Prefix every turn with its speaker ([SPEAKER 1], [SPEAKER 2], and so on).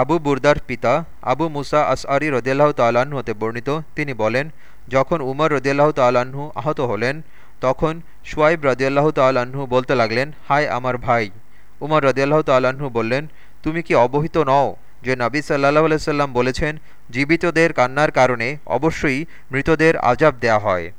[SPEAKER 1] আবু বুরদার পিতা আবু মুসা আসআরি রদেলাহ তাল্লাহ্ন হতে বর্ণিত, তিনি বলেন, যখন উমর রদেলাহ তাল্লাহ্ন আহত হলেন, তখন সোয়াইব রদেলাহ তাল্লাহ্ন বলতে লাগলেন, হায় আমার ভাই। উমর রদেলাহ তাল্লাহ্ন বললেন, তুমি কি অবহিত নও? যে নাবি সাল্লাহ আলাইসাল্লাম বলেছেন, জীবিতদের কান্নার কারণে অবশ্যই মৃতদের আজাব দেয়া হয়।